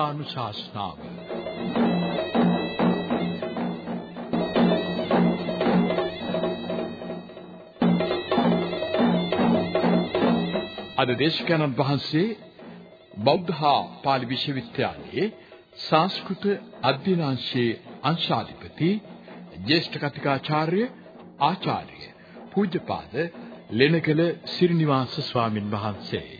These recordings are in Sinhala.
ධර්මානුශාසනාව අද දේශකයන්න් වහන්සේ බෞද්ධ හා පාලි විශ්වවිද්‍යාලයේ සංස්කෘත අධ්‍යනාංශයේ අංශාධිපති ජ්‍යෙෂ්ඨ කතිකාචාර්ය ආචාර්ය පූජ්‍යපාද ලෙනකල සිරිනිවාස ස්වාමින් වහන්සේයි.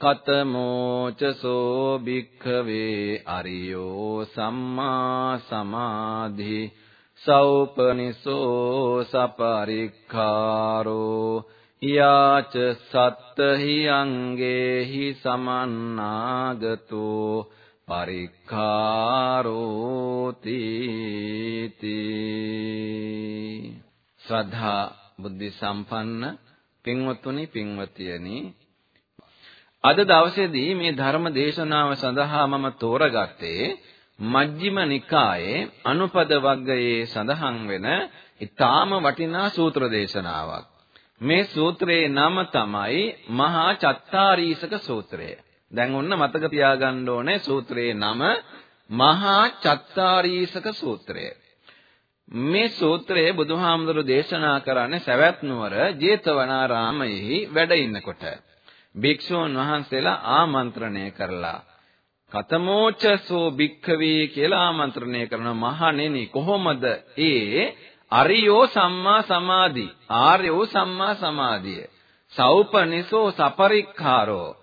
කතමෝ චසෝ භික්ඛවේ අරියෝ සම්මා සමාධි සෞපනිසෝ සපරික්ඛාරෝ යාච සත්තහි අංගේහි සමන්නාගතෝ පරික්ඛාරෝති ශ්‍රද්ධා බුද්ධ සම්පන්න පින්වත්තුනි පින්වතියනි අද දවසේදී මේ ධර්ම දේශනාව සඳහා මම තෝරගත්තේ මජ්ක්‍ධිම නිකායේ අනුපද වග්ගයේ සඳහන් වෙන ඊටාම වටිනා සූත්‍ර දේශනාවක්. මේ සූත්‍රයේ නම තමයි මහා චත්තාරීසක සූත්‍රය. දැන් ඔන්න මතක තියාගන්න ඕනේ සූත්‍රයේ නම මහා චත්තාරීසක සූත්‍රය. මේ සූත්‍රය බුදුහාමුදුරු දේශනා කරන්නේ සවැත් නුවර ජේතවනාරාමයෙහි වැඩ ඉන්නකොට. භික්ෂුන් වහන්සේලා ආමන්ත්‍රණය කරලා කතමෝචසෝ භික්ඛවේ කියලා ආමන්ත්‍රණය කරන මහණෙනි කොහොමද? ඒ අරියෝ සම්මා සමාධි. ආර්යෝ සම්මා සමාධිය. සෞපනිසෝ සපරික්ඛාරෝ.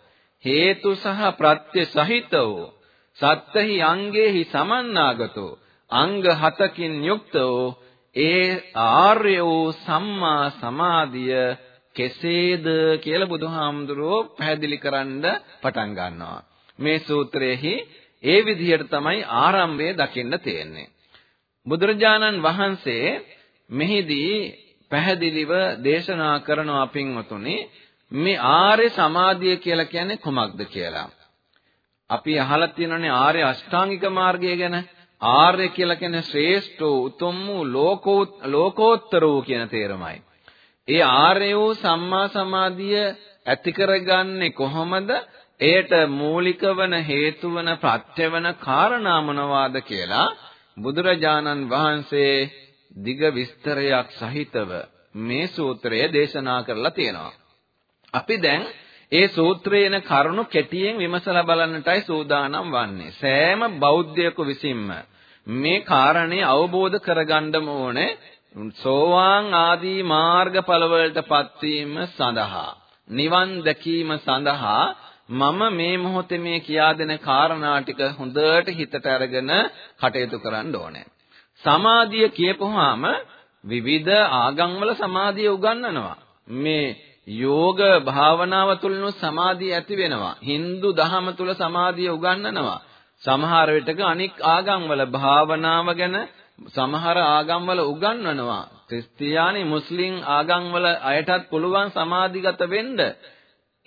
හේතු සහ ප්‍රත්‍ය සහිතෝ සත්ත්‍හි අංගේහි සමන්නාගතෝ. අංග හතකින් යුක්තෝ ඒ ආර්යෝ සම්මා සමාධිය. කෙසේද කියලා බුදුහාමුදුරුවෝ පැහැදිලි කරන්න පටන් ගන්නවා. මේ සූත්‍රයේහි ඒ විදිහට තමයි ආරම්භය දකින්න තියෙන්නේ. බුදුරජාණන් වහන්සේ මෙහිදී පැහැදිලිව දේශනා කරනවා පින්වතුනි මේ ආර්ය සමාධිය කියලා කියන්නේ කොමක්ද කියලා. අපි අහලා තියෙනනේ ආර්ය අෂ්ටාංගික මාර්ගය ගැන. ආර්ය කියලා කියන්නේ ශ්‍රේෂ්ඨ උතුම් වූ ලෝකෝත්තර වූ කියන තේරුමයි. ඒ ආර්ය වූ සම්මා සමාධිය ඇති කරගන්නේ කොහොමද? එයට මූලික වන හේතු වන ප්‍රත්‍ය වන කාරණා මොනවාද කියලා බුදුරජාණන් වහන්සේ දිග විස්තරයක් සහිතව මේ සූත්‍රය දේශනා කරලා තියෙනවා. අපි දැන් ඒ සූත්‍රයේන කරුණු කෙටියෙන් විමසලා බලන්නටයි සූදානම් වන්නේ. සෑම බෞද්ධයෙකු විසින්ම මේ කාරණේ අවබෝධ කරගන්නම ඕනේ. සෝවාන් ආදී මාර්ගඵල වලටපත් වීම සඳහා නිවන් දැකීම සඳහා මම මේ මොහොතේ මේ කියා දෙන කාරණා ටික හොඳට හිතට අරගෙන කටයුතු කරන්න ඕනේ. සමාධිය කියපුවාම විවිධ ආගම්වල සමාධිය උගන්වනවා. මේ යෝග භාවනාව තුළනු සමාධිය ඇති වෙනවා. Hindu දහම තුල සමාධිය උගන්වනවා. සමහර විටක අනික් ආගම්වල භාවනාව ගැන සමහර ආගම්වල උගන්වනවා. ක්‍රිස්තියානි මුස්ලිම් ආගම්වල අයටත් පුළුවන් සමාධිගත වෙන්න.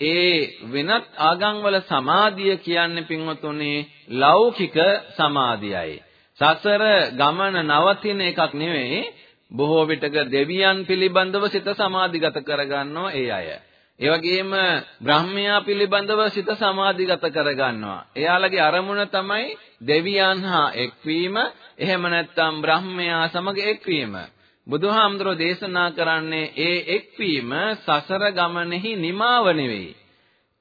ඒ වෙනත් ආගම්වල සමාධිය කියන්නේ පින්වතුනි ලෞකික සමාධියයි. සසර ගමන නවතින එකක් නෙවෙයි බොහෝ විටක දෙවියන් පිළිබඳව සිත සමාධිගත කරගන්නවා ඒ අය. ඒ වගේම බ්‍රහ්මයා පිළිබඳව සිත සමාධිගත කරගන්නවා. එයාලගේ අරමුණ තමයි දෙවියන් හා එක්වීම, එහෙම නැත්නම් බ්‍රහ්මයා සමග එක්වීම. බුදුහාමුදුරෝ දේශනා කරන්නේ ඒ එක්වීම සසර ගමනේහි නිමාව නෙවෙයි.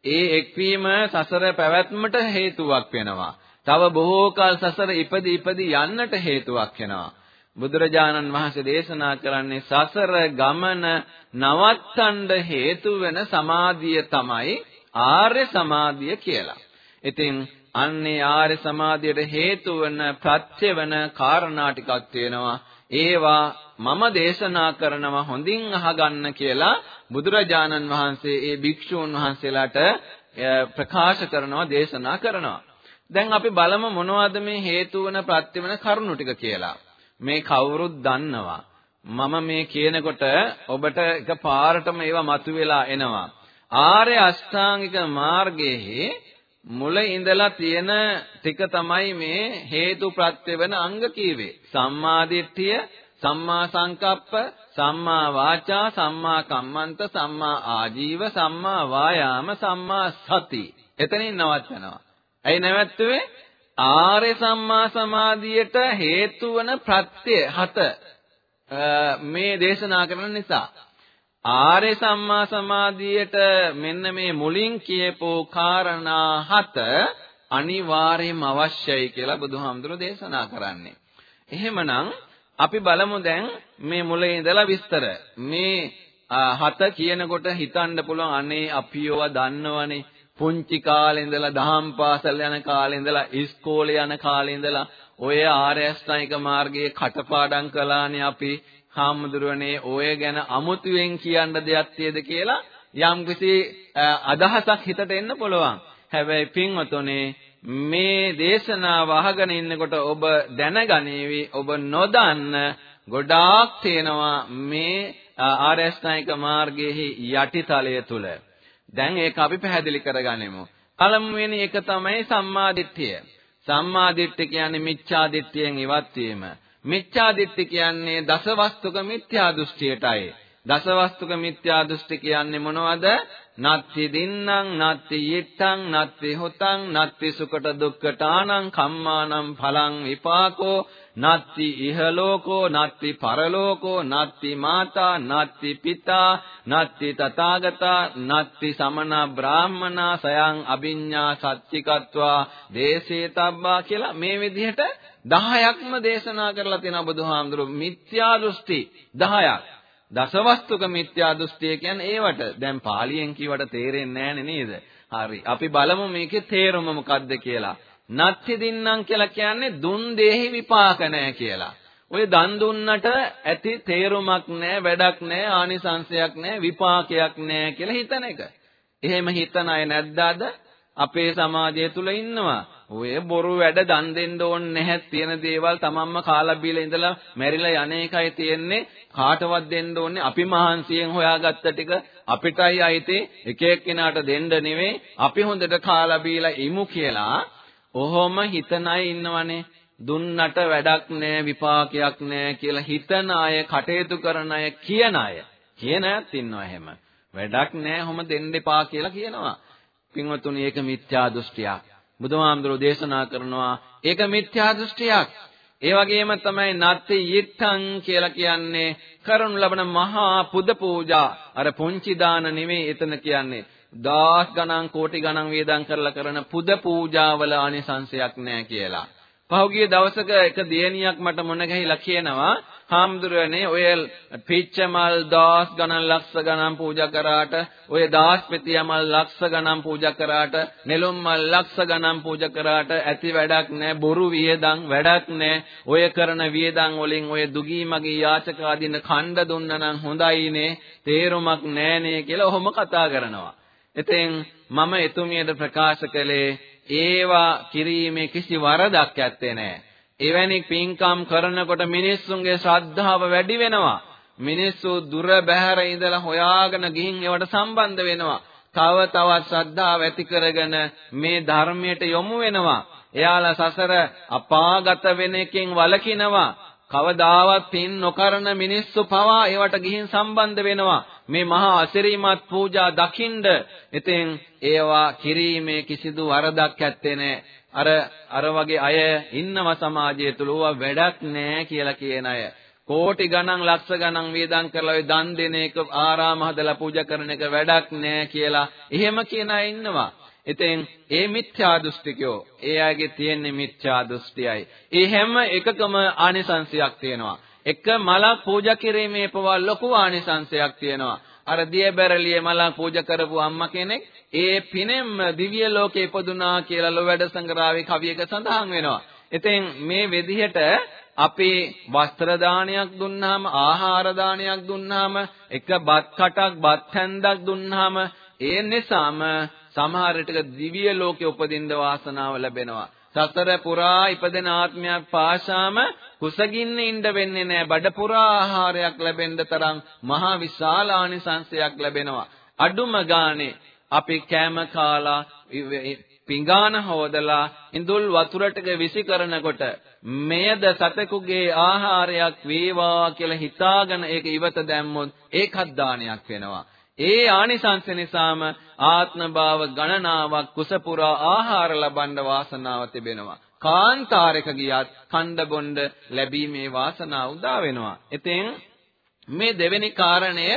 ඒ එක්වීම සසර පැවැත්මට හේතුවක් වෙනවා. තව බොහෝ කල සසර ඉපදි ඉපදි යන්නට හේතුවක් වෙනවා. බුදුරජාණන් වහන්සේ දේශනා කරන්නේ සසර ගමන නවත්තන්න හේතු වෙන සමාධිය තමයි ආර්ය සමාධිය කියලා. ඉතින් අන්නේ ආර්ය සමාධියට හේතු වෙන ප්‍රත්‍ය වෙන කාරණා ටිකක් තියෙනවා. ඒවා මම දේශනා කරනවා හොඳින් අහගන්න කියලා බුදුරජාණන් වහන්සේ ඒ භික්ෂූන් වහන්සේලාට ප්‍රකාශ කරනවා දේශනා කරනවා. දැන් අපි බලමු මොනවද මේ හේතු වෙන ප්‍රත්‍ය වෙන කරුණු ටික කියලා. මේ කවුරුත් දන්නවා. මම මේ කියනකොට ඔබට එක පාරටම ඒවා මතුවලා එනවා. ආර්ය අෂ්ටාංගික මාර්ගයේ මුල ඉඳලා තියෙන ටික තමයි මේ හේතු ප්‍රත්‍ය වෙන අංග කීවේ. සම්මා දිට්ඨිය, සම්මා සංකප්ප, සම්මා වාචා, සම්මා කම්මන්ත, සම්මා ආජීව, සම්මා වායාම, සම්මා සති. එතනින් නවත්වනවා. ඇයි නැවැත්තුවේ? ආර්ය සම්මා සමාධියට හේතු වන ප්‍රත්‍ය හත මේ දේශනා කරන නිසා ආර්ය සම්මා සමාධියට මෙන්න මේ මුලින් කියපෝ කාරණා හත අනිවාර්යයෙන්ම අවශ්‍යයි කියලා බුදුහාමුදුරෝ දේශනා කරන්නේ. එහෙමනම් අපි බලමු දැන් මේ මුලින් ඉඳලා විස්තර. මේ හත කියනකොට හිතන්න පුළුවන් අනේ අපි ඒවා දන්නවනේ. පුංචි කාලේ ඉඳලා දහම් පාසල් යන කාලේ ඉඳලා ඉස්කෝලේ යන කාලේ ඉඳලා ඔය ආර්ය අෂ්ටාංගික මාර්ගයේ කටපාඩම් කළානේ අපි හාමුදුරනේ ඔය ගැන අමුතුවෙන් කියන්න දෙයක් තියද කියලා යම්කිසි අදහසක් හිතට එන්න පුළුවන්. හැබැයි පින්වතුනේ මේ දේශනාව අහගෙන ඉන්නකොට ඔබ දැනගනීවි ඔබ නොදන්න ගොඩාක් තියෙනවා මේ ආර්ය අෂ්ටාංගික මාර්ගයේ යටිතලය තුල. දැන් ඒක අපි පැහැදිලි කරගනිමු. පළමුවෙනි එක තමයි සම්මාදිට්ඨිය. සම්මාදිට්ඨිය කියන්නේ මිච්ඡා දිට්ඨියෙන් ඉවත් වීම. මිච්ඡා දිට්ඨි කියන්නේ දසවස්තුක මිත්‍යා දෘෂ්ටියටයි. දසවස්තුක මිත්‍යා දෘෂ්ටි කියන්නේ මොනවද? නත්ති දින්නම් නත්ති yittං නත්ති හොතං නත්ති සුකට දුක්ඛටානං කම්මානම් පලං විපාකෝ නත්ති ඉහලෝකෝ නත්ති පරලෝකෝ නත්ති මාතා නත්ති පිතා නත්ති තථාගතා නත්ති සමන බ්‍රාහමනා සයං අභිඤ්ඤා සච්චිකත්වා දේශේතබ්බා කියලා මේ විදිහට 10ක්ම දේශනා කරලා තියෙනවා බුදුහාමුදුරුවෝ මිත්‍යා දෘෂ්ටි 10ක් දසවස්තුක මිත්‍යා දෘෂ්ටිය කියන්නේ ඒවට දැන් පාලියෙන් කියවට තේරෙන්නේ නේද හරි අපි බලමු මේකේ තේරුම මොකද්ද කියලා නත්ති දින්නම් කියලා කියන්නේ දුන් දෙහි විපාක නැහැ කියලා. ඔය දන් දුන්නට ඇති තේරුමක් නැහැ, වැඩක් නැහැ, ආනිසංශයක් නැහැ, විපාකයක් නැහැ කියලා හිතන එක. එහෙම හිතන අය නැද්ද අද? අපේ සමාජය තුල ඉන්නවා. ඔය බොරු වැඩ දන් දෙන්න ඕනේ නැහැ තියෙන දේවල් තමන්ම කාලා බීලා ඉඳලා මැරිලා යන එකයි තියෙන්නේ. කාටවත් දෙන්න ඕනේ අපි මහන්සියෙන් හොයාගත්ත ටික අපිටයි අයිති. එක එක්කෙනාට දෙන්න නෙවෙයි. අපි හොඳට කාලා බීලා ඉමු කියලා ඔහොම හිතන අය ඉන්නවනේ. දුන්නට වැඩක් නෑ විපාකයක් නෑ කියලා හිතන අය කටයුතු කරන අය කියන අය. කියන අයත් ඉන්නවා එහෙම. වැඩක් නෑ ඔහොම දෙන්න එපා කියලා කියනවා. පින්වතුනි ඒක මිත්‍යා දෘෂ්ටියක්. බුදුහාමුදුරෝ දේශනා කරනවා. ඒක මිත්‍යා දෘෂ්ටියක්. ඒ වගේම තමයි නත්ති yittං කියලා කියන්නේ කරනු ලබන මහා පුද පූජා. අර පුංචි දාන නෙමෙයි එතන කියන්නේ. දහස් ගණන් කෝටි ගණන් වේදම් කරලා කරන පුද පූජාවල ආනිසංශයක් නැහැ කියලා. පහුගිය දවසක එක දියණියක් මට මොන ගහිලා කියනවා හාමුදුරනේ ඔය පිච්ච මල් දහස් ගණන් ලක්ෂ ගණන් පූජා කරාට ඔය දහස් පෙතිය මල් ලක්ෂ ගණන් පූජා කරාට නෙළුම් මල් ලක්ෂ ගණන් පූජා කරාට ඇති වැඩක් නැහැ බොරු වියදම් වැඩක් නැහැ ඔය කරන වියදම් වලින් ඔය දුගී මගේ යාචක ආදීන ඛණ්ඩ දුන්නා නම් හොඳයිනේ තේරුමක් නැහනේ කියලා ඔහොම කතා කරනවා. ඉතින් මම එතුමියට ප්‍රකාශ කළේ ඒවා කිරීමේ කිසි වරදක් ඇත්තේ නැහැ. එවැනි පින්කම් කරනකොට මිනිස්සුන්ගේ ශ්‍රද්ධාව වැඩි වෙනවා. මිනිස්සු දුර බැහැර ඉඳලා හොයාගෙන ගිහින් ඒවට සම්බන්ධ වෙනවා. තව තවත් ශ්‍රද්ධාව ඇති කරගෙන මේ ධර්මයට යොමු වෙනවා. එයාලා සසර අපාගත වෙන එකෙන් වළකිනවා. කවදාවත් පින් නොකරන මිනිස්සු පවා ඒවට ගිහින් සම්බන්ධ වෙනවා. මේ මහා අසිරිමත් පූජා දකින්ද ඉතින් ඒවා කිරීමේ කිසිදු වරදක් ඇත්තේ නැහැ. අර අර වගේ අය ඉන්නව සමාජය තුල ඕවා වැඩක් නැහැ කියලා කියන අය. කෝටි ගණන් ලක්ෂ ගණන් වේදම් කරලා ඔය දන් දෙන එක ආරාම හදලා පූජා කරන එක වැඩක් නැහැ කියලා එහෙම කියන අය ඉන්නවා. ඉතින් ඒ මිත්‍යා දෘෂ්ටිකයෝ ඒ අයගේ තියෙන මිත්‍යා දෘෂ්ටියයි. ඒ හැම එකකම ආනිසංශයක් තියෙනවා. එක මලක් පූජා කිරීමේ පවා ලොකු ආනිසංශයක් තියෙනවා. අර දියබැරළියේ මලක් පූජා කරපු අම්මා කෙනෙක් ඒ පිනෙම්ම දිව්‍ය ලෝකේ ඉපදුනා කියලා ලොවැඩ සංග්‍රහයේ කවියක සඳහන් වෙනවා. ඉතින් මේ විදිහට අපේ වස්ත්‍ර දානයක් දුන්නාම ආහාර දානයක් දුන්නාම එක බත් කටක් බත් හැන්දක් දුන්නාම ඒ නිසාම සමහර විටක දිව්‍ය ලෝකෙ උපදින්න වාසනාව ලැබෙනවා. සතර පුරා ඉපදෙන ආත්මයක් පාශාම කුසගින්නේ ඉන්න වෙන්නේ නැහැ. බඩ පුරා ආහාරයක් ලැබෙන්න තරම් මහා විශාල ආනිසංසයක් ලැබෙනවා. අඩුම ගානේ අපි කෑම කාලා පිඟාන හොදලා ඉඳුල් වතුරටක විසි කරනකොට මෙයද සතෙකුගේ ආහාරයක් වේවා කියලා හිතාගෙන ඒක ඉවත දැම්මොත් ඒකත් දානයක් වෙනවා. ඒ ආනිසංස නිසාම ආත්ම භාව ගණනාවක් කුසපුරා ආහාර ලබන්න වාසනාව තිබෙනවා. කාන්තාරයක ගියත් කණ්ඩ බොණ්ඩ ලැබීමේ වාසනාව උදා වෙනවා. ඉතින් මේ දෙවෙනි කාරණය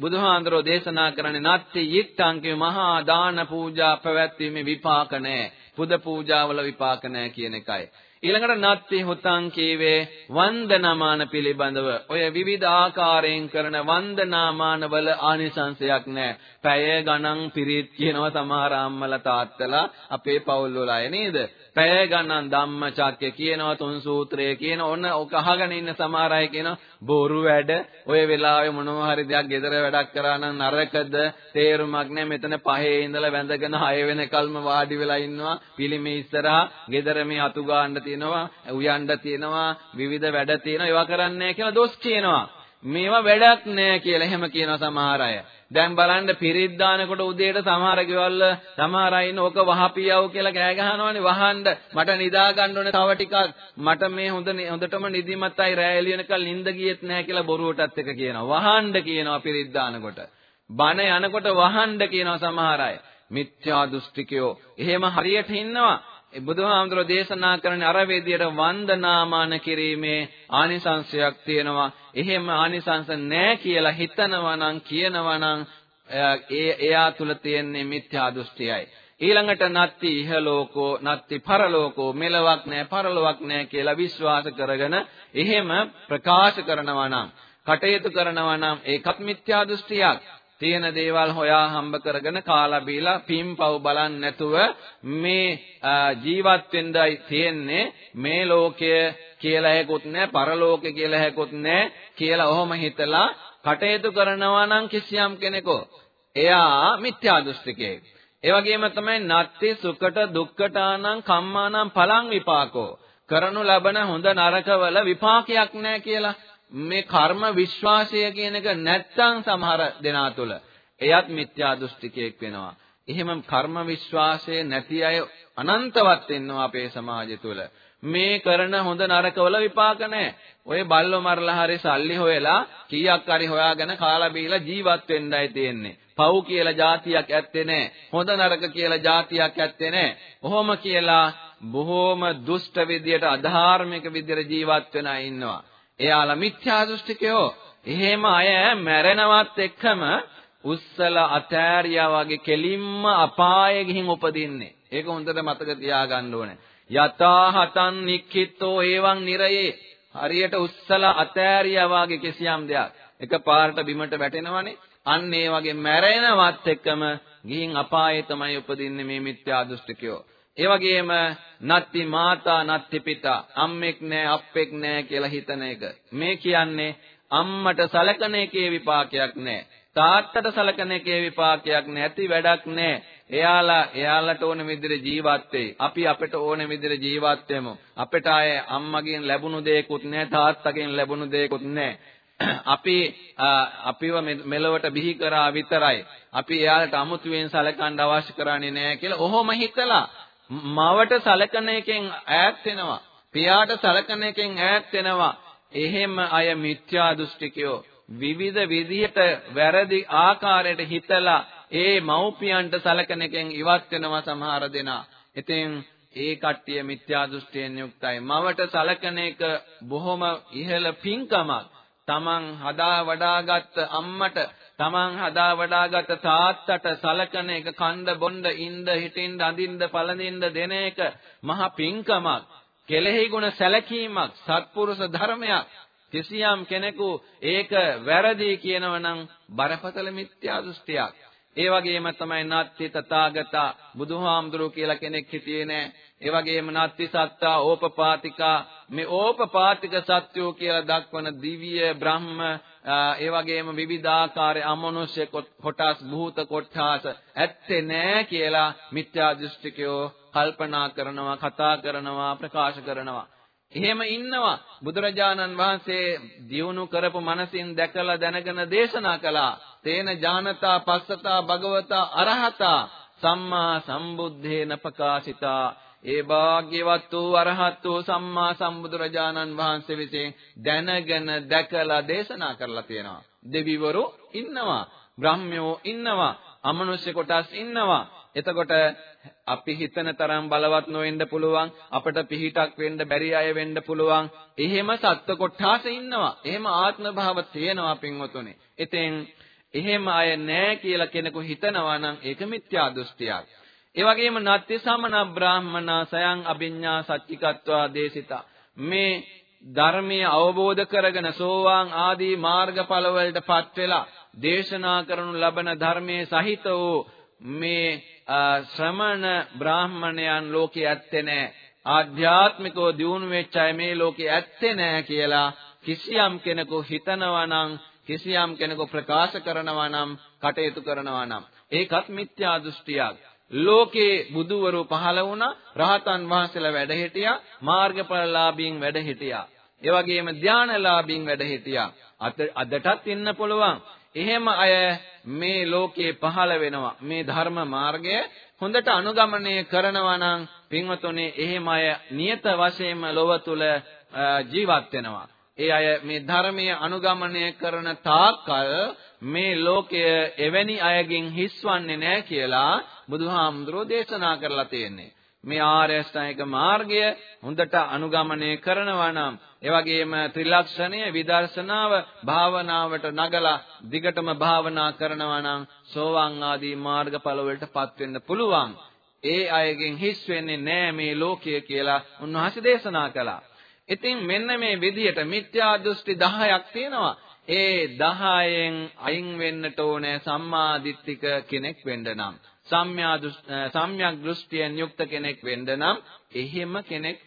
බුදුහාඳුරෝ දේශනා කරන්නේ නත්ති yittංකේ මහා දාන පූජා පැවැත්වීමේ විපාක නැහැ. පුද පූජාවල විපාක නැහැ කියන එකයි. ඊළඟට නත්ති හුතං කීවේ වන්දනාමාන පිළිබඳව ඔය විවිධ ආකාරයෙන් කරන වන්දනාමාන වල ආනිසංශයක් නැහැ. පැය ගණන් පිරිත් කියනවා සමහර අම්මලා තාත්තලා අපේ පවුල් වල අය නේද? පැය ගණන් ධම්මචක්‍ය කියනවා තුන් සූත්‍රය කියන ඔන්න ඔක අහගෙන ඉන්න සමහර අය කියනවා බොරු වැඩ. ඔය වෙලාවේ මොනවා හරි දෙයක් gedara වැඩක් කරා නම් නරකද? තේරුමක් නැහැ මෙතන පහේ ඉඳලා වැඳගෙන හය වෙනකල්ම වාඩි වෙලා ඉන්නවා. පිළිමේ ඉස්සරහා gedara මේ අතු ගන්න තියෙනවා උයන්ඩ තියෙනවා විවිධ වැඩ තියෙනවා. ඒවා කරන්නේ කියලා දොස් කියනවා. මේවා වැඩක් නෑ කියලා එහෙම කියනවා සමහර අය. දැන් බලන්න පිරිත් දානකොට උදේට සමහර ගෙවල් සමහර අය ඉන්න ඕක වහපියව කියලා කෑ ගහනවනේ වහන්න. මට නිදා ගන්න ඕනේ තව ටිකක්. මට මේ හොඳ හොඳටම නිදිමතයි රෑ එළියනකල් නිින්ද ගියෙත් නැහැ කියලා බොරුවටත් එක කියනවා. වහන්න කියනවා පිරිත් දානකොට. බණ යනකොට වහන්න කියනවා සමහර අය. මිත්‍යා දෘෂ්ටිකයෝ එහෙම හරියට ඉන්නවා. බුදුහාමුදුරෝ දේශනා කරන අර වේදියට වන්දනාමාන කිරීමේ ආනිසංශයක් තියෙනවා. එහෙම ආනිසංශ නැහැ කියලා හිතනවා නම් කියනවා නම් ඒ එයා තුල තියෙන්නේ මිත්‍යා දෘෂ්ටියයි. ඊළඟට නත්ති ඉහලෝකෝ නත්ති පරලෝකෝ මෙලවක් නැහැ පරලොවක් නැහැ කියලා විශ්වාස කරගෙන එහෙම ප්‍රකාශ කරනවා නම් කටයුතු කරනවා නම් ඒකත් මිත්‍යා දෘෂ්ටියක්. තියෙන දේවල් හොයා හම්බ කරගෙන කාලා බීලා පින්පව් බලන්නේ නැතුව මේ ජීවත් වෙන්නයි තියෙන්නේ. මේ ලෝකය කියලා හැකුත් නැහැ පරලෝකය කියලා හැකුත් නැහැ කියලා ඔහොම හිතලා කටයුතු කරනවා නම් කිසියම් කෙනෙකෝ. එයා මිත්‍යා දෘෂ්ටිකයෙක් ඒ වගේම තමයි නත්ති සුකට දුක්කටානම් කම්මානම් පලං විපාකෝ. කරනු ලබන හොඳ නරකවල විපාකයක් නැහැ කියලා. මේ කර්ම විශ්වාසය කියන එක නැත්තම් සමහර දෙනා තුල එයත් මිත්‍යා දෘෂ්ටිකයෙක් වෙනවා. එහෙම කර්ම විශ්වාසය නැති අය අනන්තවත් වෙනවා අපේ සමාජය තුල. මේ කරන හොඳ නරකවල විපාක නැහැ. ඔය බල්ලෝ මරලා හරි සල්ලි හොයලා කීයක් හරි හොයාගෙන කාලා බීලා ජීවත් වෙන්නයි තියෙන්නේ. පව් කියලා જાතියක් ඇත්තේ නැහැ. හොඳ නරක කියලා જાතියක් ඇත්තේ නැහැ. ඔහොම කියලා බොහෝම දුෂ්ට විදියට අධාර්මික විදියට ජීවත් වෙන අය ඉන්නවා. එයාලා මිත්‍යා දෘෂ්ටිකයෝ. එහෙම අය මැරෙනවත් එක්කම උස්සල අතෑරියා වගේ කෙලින්ම අපායේ ගිහින් උපදින්නේ. ඒක හොඳට මතක තියාගන්න ඕනේ. යතා හතන් නික්ඛිතෝ එවං නිරයේ හරියට උස්සල අතෑරියා වගේ කිසියම් දෙයක් එක පාරට බිමට වැටෙනවනේ අන්න ඒ වගේ මැරෙනවත් එක්කම ගිහින් අපායේ තමයි උපදින්නේ මේ මිත්‍යා දෘෂ්ටිකයෝ ඒ වගේම නත්ති මාතා නත්ති පිතා අම්මෙක් නෑ අප්පෙක් නෑ කියලා හිතන එක. මේ කියන්නේ අම්මට සලකන එකේ විපාකයක් නෑ. තාත්තට සලකන එකේ විපාකයක් නැති වැඩක් නෑ. එයාලා එයාලට ඕන විදිහට ජීවත් වෙයි. අපි අපිට ඕන විදිහට ජීවත් වෙමු. අපිට ආය අම්මගෙන් ලැබුණු දෙයක්වත් නෑ තාත්තගෙන් ලැබුණු දෙයක්වත් නෑ. අපි අපිව මෙලවට බිහි කරා විතරයි. අපි එයාලට අමුතුවෙන් සලකන්න අවශ්‍ය කරන්නේ නෑ කියලා ඔහොම හිතලා මවට සලකන එකෙන් ඈත් වෙනවා. පියාට සලකන එකෙන් ඈත් වෙනවා. එහෙම අය මිත්‍යා දෘෂ්ටිකයෝ විවිධ විදිහට වැරදි ආකාරයට හිතලා ඒ මව්පියන්ට සලකන එකෙන් ඉවත් වෙනවා සමහර දෙනා. ඉතින් ඒ කට්ටිය මිත්‍යා දෘෂ්ටියෙන් යුක්තයි. මවට සලකන එක බොහොම ඉහළ පින්කමක්. තමන් හදා වඩාගත් අම්මට තමන් හදා වඩාගත් තාත්තට සලකන එක කණ්ඩ බොණ්ඩ ඉඳ හිටින්න අඳින්න පළඳින්න දෙන එක මහ පිංකමක් කෙලෙහි ගුණ සැලකීමක් සත්පුරුෂ ධර්මයක්. කිසියම් කෙනෙකු ඒක වැරදි කියනවනම් බරපතල මිත්‍යා දෘෂ්ටියක්. ඒ වගේම තමයි නත්ති තථාගත බුදුහාමුදුරුවෝ කියලා කෙනෙක් හිටියේ නෑ. ඒ වගේම නත්ති සත්තා ඕපපාතිකා. මේ ඕපපාතික සත්‍යෝ කියලා දක්වන දිව්‍ය බ්‍රහ්ම ඒ වගේම විවිධාකාරයේ අමනුෂ්‍ය කොටස් භූත කොටස් ඇත්තේ නැහැ කියලා මිත්‍යා දෘෂ්ටිකයෝ කල්පනා කරනවා කතා කරනවා ප්‍රකාශ කරනවා. එහෙම ඉන්නවා. බුදුරජාණන් වහන්සේ දියුණු කරපු මනසින් දැකලා දැනගෙන දේශනා කළා. තේන ඥානතා පස්සතා භගවතා අරහතා සම්මා සම්බුद्धේන ප්‍රකාශිතා. ඒ වාග්යවත් වූ අරහත් වූ සම්මා සම්බුදුරජාණන් වහන්සේ විසින් දැනගෙන දැකලා දේශනා කරලා තියෙනවා. දෙවිවරු ඉන්නවා, බ්‍රහ්මයෝ ඉන්නවා, අමනුෂ්‍ය කොටස් ඉන්නවා. එතකොට අපි හිතන තරම් බලවත් නොවෙන්න පුළුවන් අපට පිහිටක් වෙන්න බැරි අය වෙන්න පුළුවන් එහෙම සත්ව කොටාස ඉන්නවා එහෙම ආත්ම භාව තියෙනවා පින්වතුනි ඉතින් එහෙම අය නැහැ කියලා කෙනෙකු හිතනවා නම් ඒක මිත්‍යා දෘෂ්ටියක් ඒ වගේම නත්ති සමන බ්‍රාහමනා සයන් අභිඤ්ඤා සච්චිකත්වා දේශිතා මේ ධර්මයේ අවබෝධ කරගෙන සෝවාන් ආදී මාර්ගඵල වලටපත් වෙලා දේශනා කරනු ලබන ධර්මයේ සහිත වූ මේ ශ්‍රමණ බ්‍රාහමණයන් ලෝකේ ඇත්තේ නැහැ. ආධ්‍යාත්මිකව දියුණු වෙච්ච අය මේ ලෝකේ ඇත්තේ නැහැ කියලා කිසියම් කෙනෙකු හිතනවා නම් කිසියම් කෙනෙකු ප්‍රකාශ කරනවා නම් කටයුතු කරනවා නම් ඒකත් මිත්‍යා දෘෂ්ටියක්. ලෝකේ බුදුවරු පහළ වුණා රහතන් වහන්සේලා වැඩ හිටියා මාර්ගඵලලාභීන් වැඩ හිටියා. ඒ වගේම ධානලාභීන් වැඩ හිටියා. අදටත් ඉන්න පුළුවන්. එහෙම අය මේ ලෝකේ පහළ වෙනවා. මේ ධර්ම මාර්ගය හොඳට අනුගමනය කරනවා නම් පින්වතුනි එහෙම අය නියත වශයෙන්ම ලොව තුල ජීවත් වෙනවා. ඒ අය මේ ධර්මයේ අනුගමනය කරන තාක්කල් මේ ලෝකය එවැනි අයගෙන් හිස්වන්නේ නැහැ කියලා බුදුහාමුදුරෝ දේශනා කරලා තියෙන්නේ. මේ ආර්ය අෂ්ටාංගික මාර්ගය හොඳට අනුගමනය කරනවා නම් ඒ වගේම ත්‍රිලක්ෂණය විදර්ශනාව භාවනාවට නගලා දිගටම භාවනා කරනවා නම් සෝවාන් ආදී මාර්ගඵල වලටපත් වෙන්න පුළුවන්. ඒ අයගෙන් හිස් වෙන්නේ නැහැ මේ ලෝකය කියලා උන්වහන්සේ දේශනා කළා. ඉතින් මෙන්න මේ විදිහට මිත්‍යා දෘෂ්ටි 10ක් තියෙනවා. ඒ 10න් අයින් වෙන්නට ඕනේ සම්මා දිට්ඨික කෙනෙක් වෙන්න නම්. සම්‍යා සම්‍යක් දෘෂ්ටියෙන් යුක්ත කෙනෙක් වෙන්න නම් එහෙම කෙනෙක්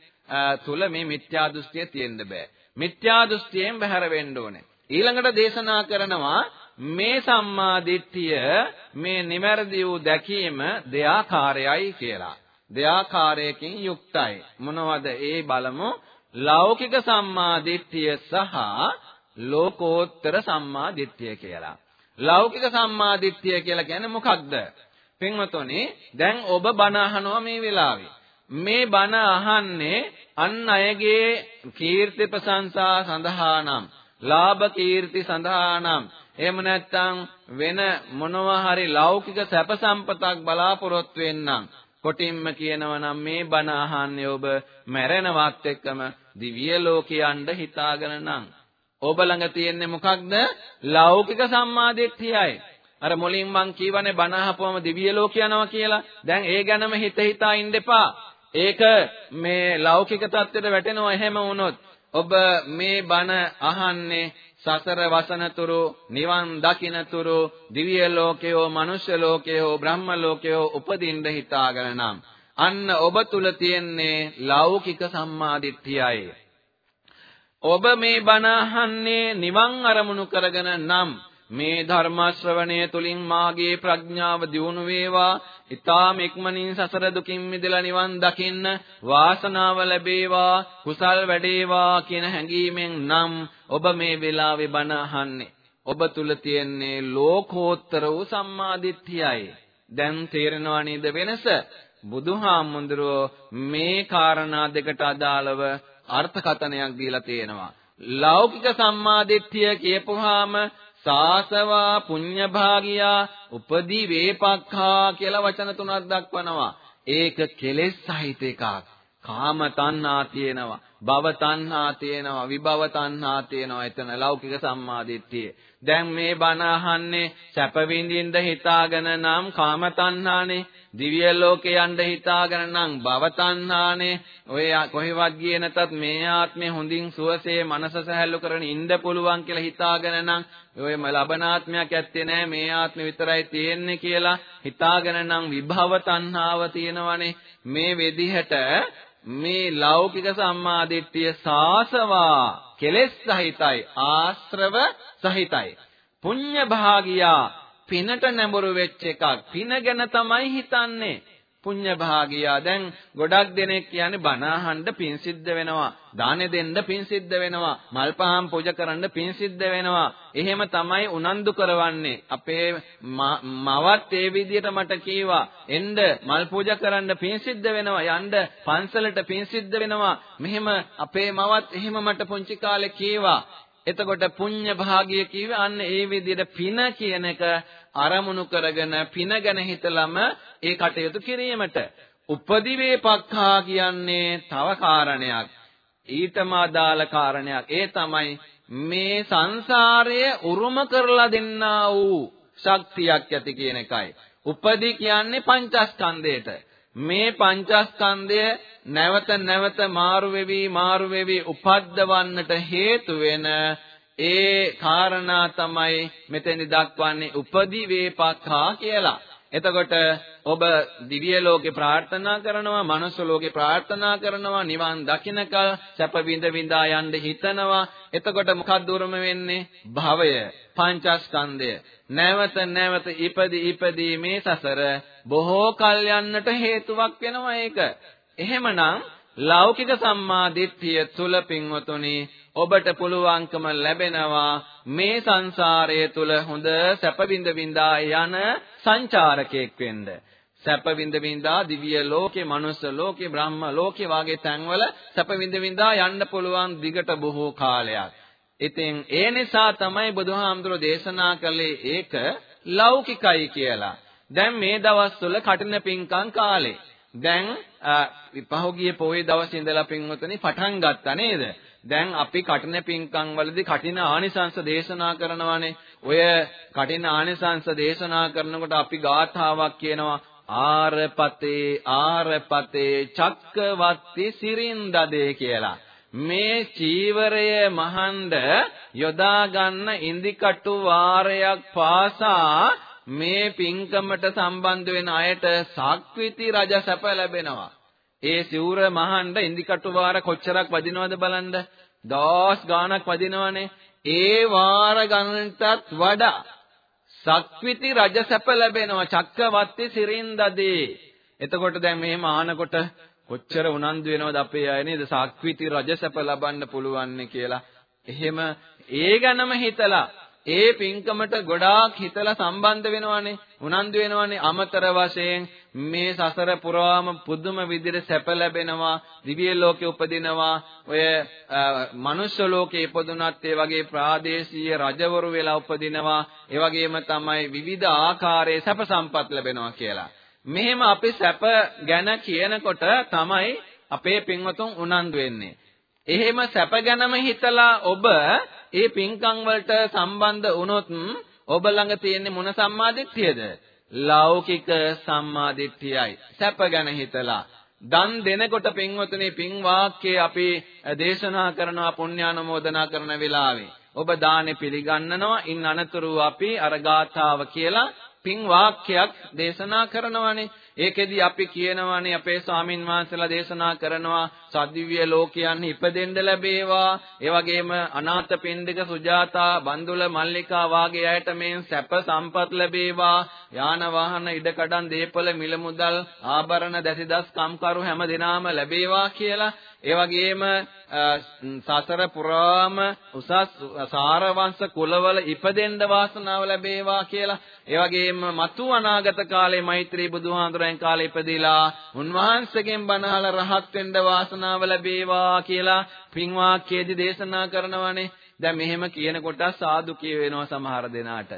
තුල මේ මිත්‍යා දෘෂ්ටිය තියෙන්න බෑ. මිත්‍යා දෘෂ්ටියෙන් බැහැර වෙන්න ඕනේ. ඊළඟට දේශනා කරනවා මේ සම්මා දිට්ඨිය මේ නිවැරදි වූ දැකීම දෙආකාරයයි කියලා. දෙආකාරයකින් යුක්තයි. මොනවද ඒ බලමු? ලෞකික සම්මා දිට්ඨිය සහ ලෝකෝත්තර සම්මා දිට්ඨිය කියලා. ලෞකික සම්මා දිට්ඨිය කියලා කියන්නේ මොකක්ද? පින්වතුනි දැන් ඔබ බණ අහනවා මේ වෙලාවේ. මේ බණ අහන්නේ අන් අයගේ කීර්ති ප්‍රශංසා සඳහා නම්, ලාභ කීර්ති සඳහා නම්, එහෙම නැත්නම් වෙන මොනවා හරි ලෞකික සැප සම්පතක් බලාපොරොත්තු වෙන්නම්. කොටින්ම කියනවා නම් මේ බණ අහන්නේ ඔබ මැරෙනවත් එක්කම දිව්‍ය ලෝකයන්ට හිතාගෙන නම් ඔබ ළඟ තියෙන්නේ මොකක්ද? ලෞකික සම්මාදිට්ඨියයි. අර මුලින් මං කියවනේ බණ අහපුවම දිව්‍ය ලෝක යනවා කියලා. දැන් ඒ ගැනම හිත හිතා ඉන්න එපා. ඒක මේ ලෞකික தත්ත්වයට වැටෙනවා එහෙම වුණොත්. ඔබ මේ බණ අහන්නේ සසර වසනතුරු නිවන් දකින්නතුරු දිව්‍ය ලෝකයෝ මනුෂ්‍ය ලෝකයෝ බ්‍රහ්ම ලෝකයෝ උපදින්න හිතාගෙන නම් අන්න ඔබ තුල තියෙන්නේ ලෞකික සම්මාදිට්ඨියයි ඔබ මේ බණ අහන්නේ නිවන් අරමුණු කරගෙන නම් මේ ධර්ම ශ්‍රවණය තුලින් මාගේ ප්‍රඥාව දියුණු වේවා. ඊ타ම ඉක්මනින් සසර දුකින් මිදලා නිවන් දකින්න වාසනාව ලැබේවා. කුසල් වැඩේවා කියන හැඟීමෙන් නම් ඔබ මේ වෙලාවේ බණ අහන්නේ. ඔබ තුල තියෙන්නේ ලෝකෝත්තර වූ සම්මාදිට්ඨියයි. දැන් තේරෙනව නේද වෙනස? බුදුහාමුදුරුවෝ මේ කාරණා දෙකට අදාළව අර්ථකථනයක් දීලා තියෙනවා. ලෞකික සම්මාදිට්ඨිය කියපුවාම සාසවා පුඤ්ඤභාගියා උපදී වේපක්ඛා කියලා වචන තුනක් දක්වනවා. ඒක කෙලෙස් සහිත එකක්. කාම තණ්හා තියෙනවා, භව තණ්හා තියෙනවා, විභව තණ්හා තියෙනවා. එතන ලෞකික සම්මාදිට්ඨිය. දැන් මේ බණ අහන්නේ සැප විඳින්න හිතාගෙන නම් කාම තණ්හානේ දිව්‍ය ලෝකේ යන්න හිතාගෙන නම් භව තණ්හානේ ඔය කොහෙවත් ගියේ නැතත් මේ ආත්මේ හොඳින් සුවසේ මනස සැහැල්ලු කරගෙන ඉන්න පුළුවන් කියලා හිතාගෙන නම් ඔය ලබනාත්මයක් ඇත්තේ නැහැ මේ ආත්මේ විතරයි තියෙන්නේ කියලා හිතාගෙන නම් විභව තණ්හාව තියෙනවනේ මේ විදිහට මේ ලෞකික සම්මාදිට්ඨිය සාසවා කෙලෙස් සහිතයි ආශ්‍රව සහිතයි. පුඤ්ඤ භාගියා පිනට නැඹුරු වෙච්ච එකක් පින ගැන තමයි හිතන්නේ. පුඤ්ඤ භාගියා. දැන් ගොඩක් දෙනෙක් කියන්නේ බණ අහන්න පින් සිද්ධ වෙනවා දානෙ දෙන්න පින් සිද්ධ වෙනවා මල් පහන් පූජා කරන්න පින් සිද්ධ වෙනවා. එහෙම තමයි උනන්දු කරවන්නේ. අපේ මවත් ඒ විදිහට මට කීවා එන්න මල් පූජා කරන්න පින් සිද්ධ වෙනවා යන්න පන්සලට පින් සිද්ධ වෙනවා. මෙහෙම අපේ මවත් එහෙම මට පුංචි කාලේ කීවා. එතකොට පුඤ්ඤ භාගිය කියවේ අන්න ඒ විදිහට පින කියන එක අරමුණු කරගෙන පින ගැන හිතලම ඒ කටයුතු කිරීමට. උපදිවේපක්ඛා කියන්නේ තව කාරණයක්. ඊටම අදාළ කාරණයක්. ඒ තමයි මේ සංසාරය උරුම කරලා දෙන්නා වූ ශක්තියක් ඇති කියන එකයි. උපදි කියන්නේ පංචස්කන්ධයට. මේ පංචස්කන්ධය නැවත නැවත මාරු වෙවි මාරු වෙවි උපද්දවන්නට හේතු වෙන ඒ කාරණා තමයි මෙතෙන්දි දක්වන්නේ උපදි වේපක්ඛා කියලා. එතකොට ඔබ දිව්‍ය ලෝකේ ප්‍රාර්ථනා කරනවා, මනුස්ස ලෝකේ ප්‍රාර්ථනා කරනවා, නිවන් දකින්නකල් සැප විඳ විඳා යන්න හිතනවා. එතකොට මොකක්ද උරුම වෙන්නේ? භවය, පංචස්කන්ධය. නැවත නැවත ඉපදි ඉපදි මේ සසර බොහෝ කල් යන්නට හේතුවක් වෙනවා ඒක. එහෙමනම් ලෞකික සම්මා දිට්ඨිය තුල පින්වතුනි ඔබට පුළුවන්කම ලැබෙනවා මේ සංසාරය තුල හොඳ සැප විඳ විඳා යන සංචාරකයෙක් වෙන්න. සැප විඳ විඳා දිව්‍ය ලෝකේ, මනුස්ස ලෝකේ, බ්‍රහ්ම ලෝකේ වාගේ තැන්වල සැප විඳ විඳා යන්න පුළුවන් දිගට බොහෝ කාලයක්. ඉතින් ඒ නිසා තමයි බුදුහාමුදුරෝ දේශනා කළේ ඒක ලෞකිකයි කියලා. දැන් මේ දවස්වල කටින පිංකම් කාලේ. දැන් පහුගිය පොයේ දවසේ ඉඳලා පින්වතුනි පටන් ගත්තා නේද? දැන් අපි කටින පින්කම් වලදී කටින ආනිසංස දේශනා කරනවානේ. ඔය කටින ආනිසංස දේශනා කරනකොට අපි ගාථාවක් කියනවා ආරපතේ ආරපතේ චක්කවත්ති සිරින්දදේ කියලා. මේ චීවරය මහන්ඩ යොදා ගන්න ඉන්දිකටු වාරයක් පාසා මේ පින්කමට සම්බන්ධ වෙන අයට සක්විති රජ සැප ලැබෙනවා. ඒ සිවුර මහන්ඩ ඉන්දිකටු වාර කොච්චරක් වදිනවද බලන්න. දහස් ගාණක් වදිනවනේ. ඒ වාර ගණනටත් වඩා සක්විති රජ සැප ලැබෙනවා. චක්කවර්ති සිරින්දදී. එතකොට දැන් මෙහෙම ආනකොට කොච්චර උනන්දු වෙනවද අපේ අය නේද සක්විති රජ සැප ලබන්න පුළුවන් කියලා. එහෙම ඒ ගැනම හිතලා ඒ පින්කමට ගොඩාක් හිතලා සම්බන්ධ වෙනවනේ උනන්දු වෙනවනේ. අමතර වශයෙන් මේ සසර පුරාම පුදුම විදිහට සැප ලැබෙනවා දිව්‍ය ලෝකේ උපදිනවා. ඔය මනුෂ්‍ය ලෝකේ ඉපදුනත් ඒ වගේ ප්‍රාදේශීය රජවරු වෙලා උපදිනවා. ඒ වගේම තමයි විවිධ ආකාරයේ සැප සම්පත් ලැබෙනවා කියලා. මෙහෙම අපි සැප ගැන කියනකොට තමයි අපේ පින්වතුන් උනන්දු වෙන්නේ. එහෙම සැප ගැනම හිතලා ඔබ ඒ පින්කම් වලට සම්බන්ධ වුණොත් ඔබ ළඟ තියෙන්නේ මොන සම්මාදිට්ඨියද? ලෞකික සම්මාදිට්ඨියයි. සැප ගැන හිතලා දන් දෙනකොට පින්වතුනි පින් වාක්‍යය අපි දේශනා කරනවා පුණ්‍යානුමෝදනා කරන වෙලාවේ ඔබ දානේ පිළිගන්නනවා ඉන් අනතුරුව අපි අර ගාථාව කියලා පින් වාක්‍යයක් දේශනා කරනවානේ ඒකෙදි අපි කියනවානේ අපේ ස්වාමින් වහන්සේලා දේශනා කරනවා සද්දිව්‍ය ලෝකයන් ඉපදෙන්න ලැබේවා. ඒ වගේම අනාථ පින්ඩික සුජාතා බන්දුල මල්ලිකා වාගේ අයට මේන් සැප සම්පත් ලැබේවා. යාන වාහන ඉඩකඩම් දීපල මිල මුදල් ආභරණ දැසිදස් කම්කරු හැම දිනාම ලැබේවා කියලා ඒ වගේම සසර පුරාම උසස් සාරවංශ කුලවල ඉපදෙන්න වාසනාව ලැබේවා කියලා ඒ වගේම මතු අනාගත කාලේ මෛත්‍රී බුදුහාඳුරෙන් කාලේ ඉපදිලා උන්වහන්සේගෙන් බණහල රහත් වෙන්න වාසනාව ලැබේවා කියලා පින් වාක්‍යයේදී දේශනා කරනවානේ දැන් මෙහෙම කියනකොට සාදු කියවෙනවා සමහර දෙනාට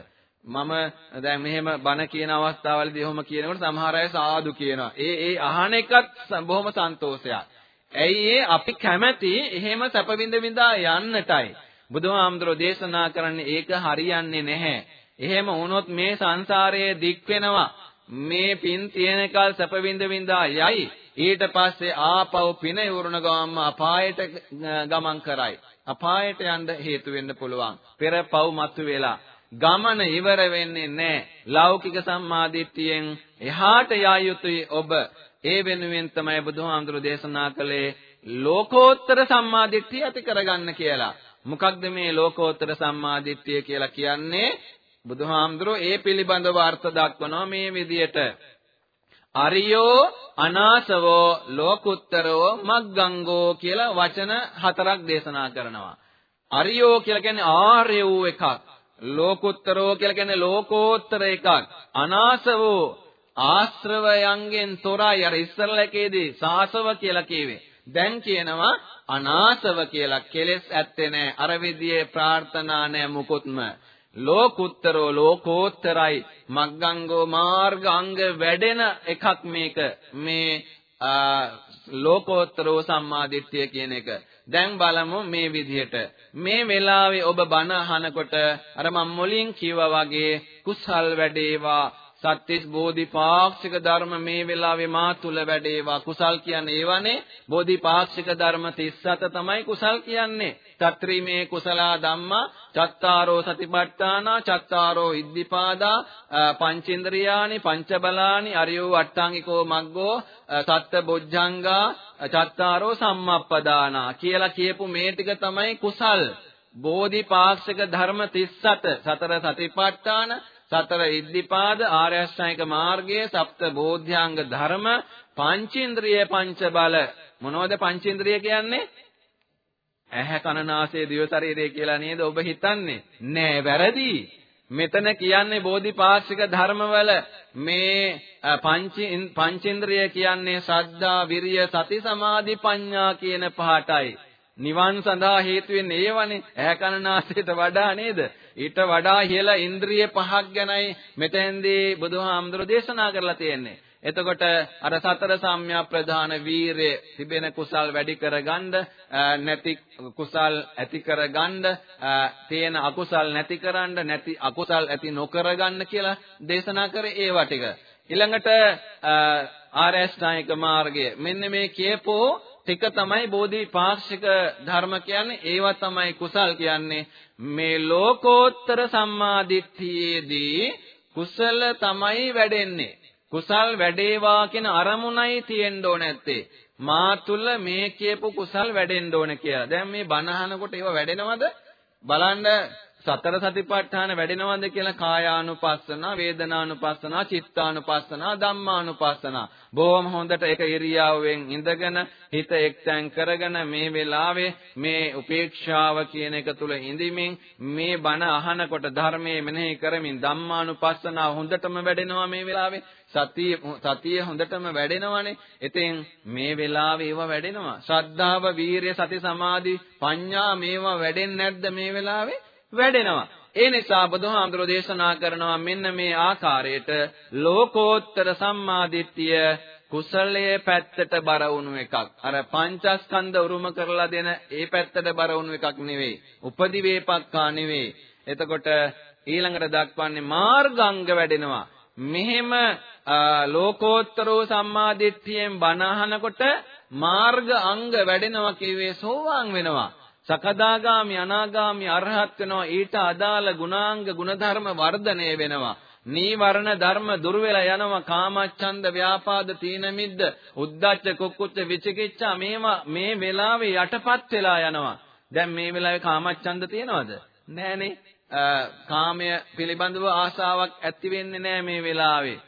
මම දැන් මෙහෙම බණ කියන අවස්ථාවලදී එහෙම කියනකොට සමහර අය සාදු කියනවා. ඒ ඒ අහන එකත් බොහොම සන්තෝෂයක්. ඇයි ඒ අපි කැමැති එහෙම සැප විඳ විඳා යන්නටයි. බුදුහාමුදුරෝ දේශනා කරන්නේ ඒක හරියන්නේ නැහැ. එහෙම වුණොත් මේ සංසාරයේ දික් වෙනවා. මේ පින් තියෙනකල් සැප විඳ විඳා යයි. ඊට පස්සේ ආපහු පින යොරණ ගමම අපායට ගමන් කරයි. අපායට යන්න හේතු වෙන්න පුළුවන්. පෙර පව් මතු වෙලා ගමන ඉවර වෙන්නේ නැහැ. ලෞකික සම්මාදිට්ඨියෙන් එහාට යා යුතුයි ඔබ. ඒ වෙනුවෙන් තමයි බුදුහාමුදුරු දේශනා කළේ ලෝකෝත්තර සම්මාදිට්ඨිය ඇති කරගන්න කියලා. මොකක්ද මේ ලෝකෝත්තර සම්මාදිට්ඨිය කියලා කියන්නේ? බුදුහාමුදුරෝ ඒ පිළිබඳව අර්ථ දක්වනවා මේ විදියට. අරියෝ අනාසවෝ ලෝකුත්තරෝ මග්ගංගෝ කියලා වචන හතරක් දේශනා කරනවා. අරියෝ කියලා කියන්නේ ආර්ය වූ එකක්. ලෝකුත්තරෝ කියලා කියන්නේ ලෝකෝත්තර එකක්. අනාසවෝ ආශ්‍රවයන්ගෙන් තොරයි අර ඉස්සරල එකේදී සාසව කියලා කියවේ. දැන් කියනවා අනාසව කියලා කෙලෙස් ඇත්තේ නැහැ. අර විදියේ ප්‍රාර්ථනා නැහැ මුකුත්ම. ලෝකුත්තරෝ ලෝකෝත්තරයි මග්ගංගෝ මාර්ග අංග වැඩෙන එකක් මේක මේ ලෝකෝත්තරෝ සම්මාදිට්ඨිය කියන එක. දැන් බලමු මේ විදිහට. මේ වෙලාවේ ඔබ බණ අහනකොට අර මම මුලින් කිව්වා වගේ කුසල් වැඩේවා සත්‍තිස් බෝධිපාක්ෂික ධර්ම මේ වෙලාවේ මා තුල වැඩේවා. කුසල් කියන්නේ ඒවනේ. බෝධිපාක්ෂික ධර්ම 37 තමයි කුසල් කියන්නේ. තත්‍රීමේ කුසලා ධම්මා චත්තාරෝ සතිපට්ඨානා චත්තාරෝ ඉද්ධිපාදා පංචේන්ද්‍රයානි පංචබලානි අරියෝ අට්ටාංගිකෝ මග්ගෝ සත්ත බොජ්ජංගා චත්තාරෝ සම්මප්පදානා කියලා කියපු මේ ටික තමයි කුසල්. බෝධිපාක්ෂික ධර්ම 37 සතර සතිපට්ඨාන සතර ඉද්ධිපාද ආර්ය අෂ්ටාංගික මාර්ගයේ සප්ත බෝධ්‍යාංග ධර්ම පංචේන්ද්‍රිය පංච බල මොනවද පංචේන්ද්‍රිය කියන්නේ? ඇහැ කන නාසය දිව ශරීරය කියලා නේද ඔබ හිතන්නේ? නෑ වැරදි. මෙතන කියන්නේ බෝධිපාක්ෂික ධර්මවල මේ පංචේන්ද්‍රිය කියන්නේ ශ්‍රද්ධා විරිය සති සමාධි ප්‍රඥා කියන පහටයි. නිවන් සඳහා හේතු වෙන්නේ ඒවනේ ඇහැ කන නාසයට වඩා නේද ඊට වඩා ඉහළ ඉන්ද්‍රිය පහක් ගැනයි මෙතෙන්දී බුදුහාමුදුරු දේශනා කරලා තියෙන්නේ. එතකොට අර සතර සම්‍යක් ප්‍රධාන වීරය තිබෙන කුසල් වැඩි කරගන්න නැති කුසල් ඇති කරගන්න තියෙන අකුසල් නැති කරන්න නැති අකුසල් ඇති නොකරගන්න කියලා දේශනා කරේ ඒවා ටික. ඊළඟට ආරෂ්ඨායික මාර්ගය මෙන්න මේ කියපෝ ටික තමයි බෝධිපාක්ෂික ධර්ම කියන්නේ. ඒවා තමයි කුසල් කියන්නේ. මේ ලෝකෝත්තර සම්මාදිට්ඨියේදී කුසල තමයි වැඩෙන්නේ. කුසල් වැඩේවා කියන අරමුණයි තියෙන්න ඕන නැත්තේ මා තුල මේ කියපු කුසල් වැඩෙන්න ඕන කියලා. දැන් මේ බණ අහනකොට ඒව වැඩෙනවද? බලන්න සතර සතිපට්ඨාන වැඩෙනවද කියලා කායානුපස්සනා, වේදනානුපස්සනා, චිත්තානුපස්සනා, ධම්මානුපස්සනා. බොහොම හොඳට එක ඉරියාවෙන් ඉඳගෙන හිත එක්තැන් කරගෙන මේ වෙලාවේ මේ උපේක්ෂාව කියන එක තුල ඉඳිමින් මේ බණ අහනකොට ධර්මයේ මෙනෙහි කරමින් ධම්මානුපස්සනා හොඳටම වැඩෙනවා මේ වෙලාවේ. සතිය සතිය හොඳටම වැඩෙනවනේ. ඉතින් මේ වෙලාවේ ඒවා වැඩෙනවා. ශ්‍රද්ධාව, වීරිය, සති, සමාධි, ප්‍රඥා මේවා වැඩෙන්නේ නැද්ද මේ වෙලාවේ? වැඩෙනවා. ඒ නිසා බුදුහාමුදුරෝ දේශනා කරනවා මෙන්න මේ ආකාරයට ලෝකෝත්තර සම්මාදිට්ඨිය කුසලයේ පැත්තට බර වුණු එකක්. අර පංචස්කන්ධ උරුම කරලා දෙන ඒ පැත්තට බර වුණු එකක් නෙවෙයි. උපදි වේපක්කා නෙවෙයි. එතකොට ඊළඟට දක්වන්නේ මාර්ගාංග වැඩෙනවා. මෙහෙම ලෝකෝත්තරෝ සම්මාදිට්ඨියෙන් බණ අහනකොට මාර්ග අංග වැඩෙනවා කියවේ සෝවාන් වෙනවා. සකදාගාමි අනාගාමි අරහත් වෙනවා. ඊට අදාළ ගුණාංග ගුණධර්ම වර්ධනය වෙනවා. නීවරණ ධර්ම දුර වෙලා යනවා. කාමච්ඡන්ද ව්‍යාපාද තීන මිද්ද උද්ධච්ච කුක්කුච්ච විචිකිච්ඡා මේවා මේ වෙලාවේ යටපත් වෙලා යනවා. දැන් මේ වෙලාවේ කාමච්ඡන්ද තියනවද? නෑනේ කාමය පිළිබඳව ආසාවක් ඇති වෙන්නේ නෑ මේ වෙලාවේ.